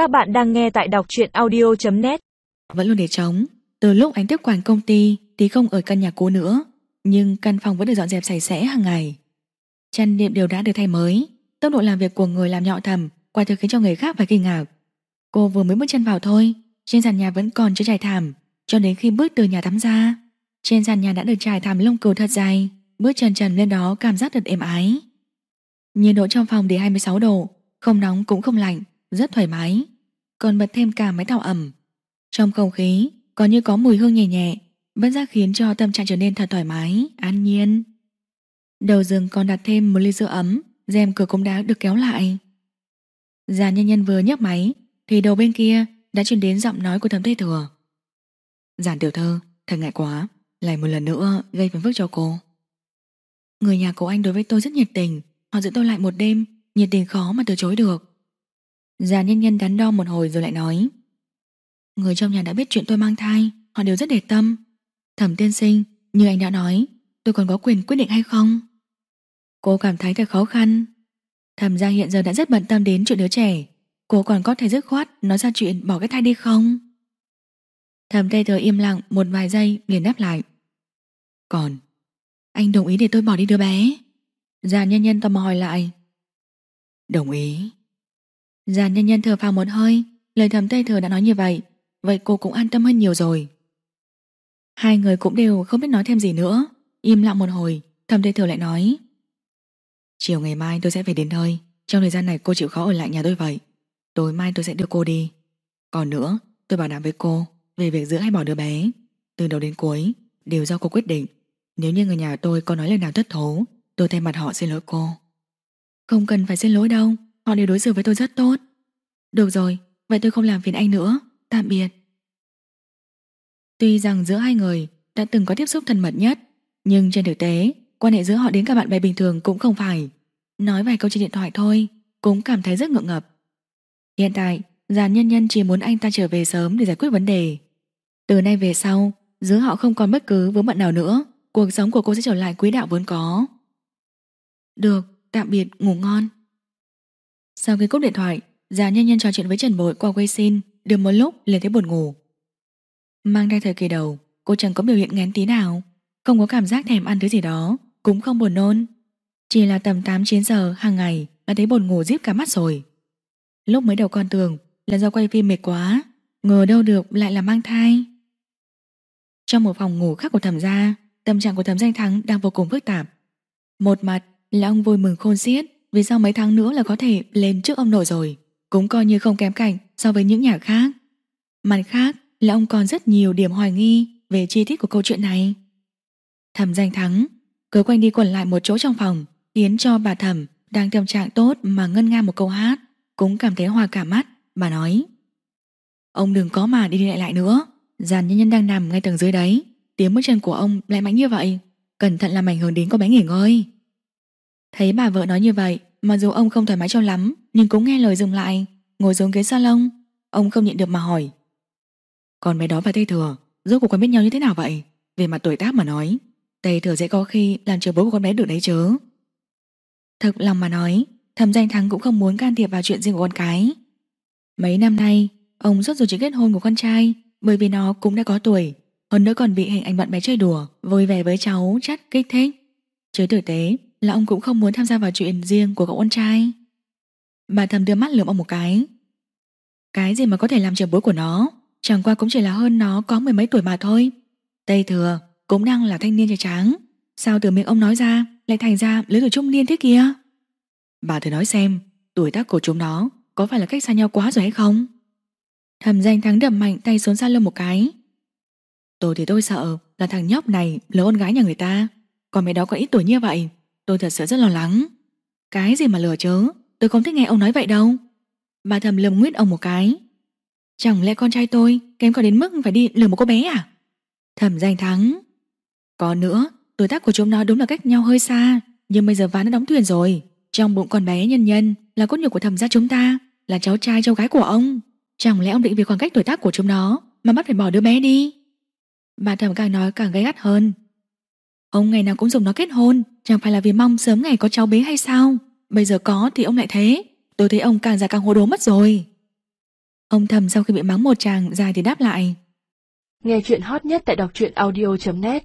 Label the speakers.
Speaker 1: Các bạn đang nghe tại đọc truyện audio.net
Speaker 2: Vẫn luôn để trống. Từ lúc anh tiếp quản công ty Tí không ở căn nhà cũ nữa, Nhưng căn phòng vẫn được dọn dẹp sạch sẽ hàng ngày. Chăn niệm đều đã được thay mới. Tốc độ làm việc của người làm nhọ thầm Quả thực khiến cho người khác phải kinh ngạc. Cô vừa mới bước chân vào thôi, Trên sàn nhà vẫn còn chưa trải thảm, Cho đến khi bước từ nhà tắm ra. Trên sàn nhà đã được trải thảm lông cừu thật dày, Bước trần trần lên đó cảm giác thật êm ái. Nhiệt độ trong phòng để 26 độ, Không nóng cũng không lạnh. Rất thoải mái, Còn bật thêm cả máy tạo ẩm. Trong không khí còn như có mùi hương nhẹ nhẹ Bất giác khiến cho tâm trạng trở nên thật thoải mái, An nhiên. Đầu giường còn đặt thêm một ly sữa ấm, rèm cửa cũng đã được kéo lại. Già nhân nhân vừa nhấc máy, Thì đầu bên kia đã truyền đến giọng nói của thẩm tây thừa. Giản tiểu thơ, Thật ngại quá, Lại một lần nữa gây phiền phức cho cô. Người nhà của anh đối với tôi rất nhiệt tình, Họ giữ tôi lại một đêm, Nhiệt tình khó mà từ chối được. Già nhân nhân đắn đo một hồi rồi lại nói. Người trong nhà đã biết chuyện tôi mang thai, Họ đều rất để tâm. Thẩm tiên sinh, Như anh đã nói, Tôi còn có quyền quyết định hay không? Cô cảm thấy thật khó khăn. Thẩm gia hiện giờ đã rất bận tâm đến chuyện đứa trẻ. Cô còn có thể dứt khoát Nói ra chuyện bỏ cái thai đi không? Thẩm tây thừa im lặng Một vài giây liền đáp lại. Còn, Anh đồng ý để tôi bỏ đi đứa bé? Già nhân nhân tò mò hỏi lại. Đồng ý. Giàn nhân nhân thở phào một hơi, Lời thầm tây thừa đã nói như vậy Vậy cô cũng an tâm hơn nhiều rồi. Hai người cũng đều không biết nói thêm gì nữa, Im lặng một hồi, Thầm tây thừa lại nói. Chiều ngày mai tôi sẽ về đến nơi, Trong thời gian này cô chịu khó ở lại nhà tôi vậy. Tối mai tôi sẽ đưa cô đi. Còn nữa, tôi bảo đảm với cô Về việc giữ hay bỏ đứa bé. Từ đầu đến cuối, đều do cô quyết định. Nếu như người nhà tôi có nói lời nào thất thố, Tôi thay mặt họ xin lỗi cô. Không cần phải xin lỗi đâu. Họ đều đối xử với tôi rất tốt. Được rồi, vậy tôi không làm phiền anh nữa. Tạm biệt. Tuy rằng giữa hai người đã từng có tiếp xúc thân mật nhất Nhưng trên thực tế Quan hệ giữa họ đến cả bạn bè bình thường cũng không phải. Nói vài câu trên điện thoại thôi Cũng cảm thấy rất ngượng ngập. Hiện tại Giàn nhân nhân chỉ muốn anh ta trở về sớm Để giải quyết vấn đề. Từ nay về sau Giữa họ không còn bất cứ vướng bận nào nữa Cuộc sống của cô sẽ trở lại quỹ đạo vốn có. Được, tạm biệt, ngủ ngon. Sau khi cúp điện thoại, Già nhanh nhanh trò chuyện với Trần Bội qua quay xin Được một lúc liền thấy buồn ngủ. Mang thai thời kỳ đầu, Cô chẳng có biểu hiện ngén tí nào, Không có cảm giác thèm ăn thứ gì đó, Cũng không buồn nôn. Chỉ là tầm 8-9 giờ hàng ngày Đã thấy buồn ngủ díp cả mắt rồi. Lúc mới đầu con tưởng là do quay phim mệt quá, Ngờ đâu được lại là mang thai. Trong một phòng ngủ khác của thẩm gia Tâm trạng của thẩm danh thắng đang vô cùng phức tạp. Một mặt là ông vui mừng khôn xiết vì sau mấy tháng nữa là có thể lên trước ông nội rồi? Cũng coi như không kém cạnh So với những nhà khác. Mặt khác, là ông còn rất nhiều điểm hoài nghi Về chi tiết của câu chuyện này. Thẩm danh thắng, Cứ quanh đi quẩn lại một chỗ trong phòng, Khiến cho bà thẩm đang tâm trạng tốt Mà ngân nga một câu hát, Cũng cảm thấy hòa cả mắt. Bà nói, Ông đừng có mà đi đi lại lại nữa. Giàn nhân nhân đang nằm ngay tầng dưới đấy. Tiếng bước chân của ông lại mạnh như vậy. Cẩn thận làm ảnh hưởng đến cô bé nghỉ ngơi. Thấy bà vợ nói như vậy, Mặc dù ông không thoải mái cho lắm, Nhưng cũng nghe lời dừng lại, Ngồi xuống ghế salon. Ông không nhịn được mà hỏi. Còn bé đó và Tây Thừa, Rốt cuộc quen biết nhau như thế nào vậy? Về mặt tuổi tác mà nói, Tây Thừa sẽ có khi làm chờ bố của con bé được đấy chứ. Thật lòng mà nói, Thầm danh thắng cũng không muốn can thiệp vào chuyện riêng của con cái. Mấy năm nay, Ông rất rồi chỉ kết hôn của con trai, Bởi vì nó cũng đã có tuổi, Hơn nữa còn bị hình ảnh bạn bé chơi đùa, Vui vẻ với cháu chắc kích thích. Chứ thực tế là ông cũng không muốn tham gia vào chuyện riêng của cậu con trai. Bà thầm đưa mắt lườm ông một cái. Cái gì mà có thể làm trưởng bối của nó? Chẳng qua cũng chỉ là hơn nó có mười mấy tuổi mà thôi. Tây thừa cũng đang là thanh niên trai tráng. Sao từ miệng ông nói ra Lại thành ra lứa tuổi trung niên thế kia? Bà thử nói xem, Tuổi tác của chúng nó có phải là cách xa nhau quá rồi hay không? Thầm danh thắng đậm mạnh tay xuống salon một cái. Tôi thì tôi sợ là thằng nhóc này là con gái nhà người ta. Còn mẹ đó có ít tuổi như vậy Tôi thật sự rất lo lắng. Cái gì mà lừa chớ? Tôi không thích nghe ông nói vậy đâu. Bà thầm lườm nguyết ông một cái. Chẳng lẽ con trai tôi kém có đến mức phải đi lừa một cô bé à? Thầm danh thắng. Còn nữa, Tuổi tác của chúng nó đúng là cách nhau hơi xa, Nhưng bây giờ ván đã đóng thuyền rồi. Trong bụng con bé nhân nhân là cốt nhục của thầm gia chúng ta, Là cháu trai, cháu gái của ông. Chẳng lẽ ông định vì khoảng cách tuổi tác của chúng nó Mà bắt phải bỏ đứa bé đi? Bà thầm càng nói càng gay gắt hơn. Ông ngày nào cũng dùng nó kết hôn Chẳng phải là vì mong sớm ngày có cháu bé hay sao? Bây giờ có thì ông lại thế. Tôi thấy ông càng già càng hồ đồ mất rồi. Ông thầm sau khi bị mắng một chàng, dài thì đáp lại.
Speaker 1: Nghe chuyện hot nhất tại đọc truyện audio.net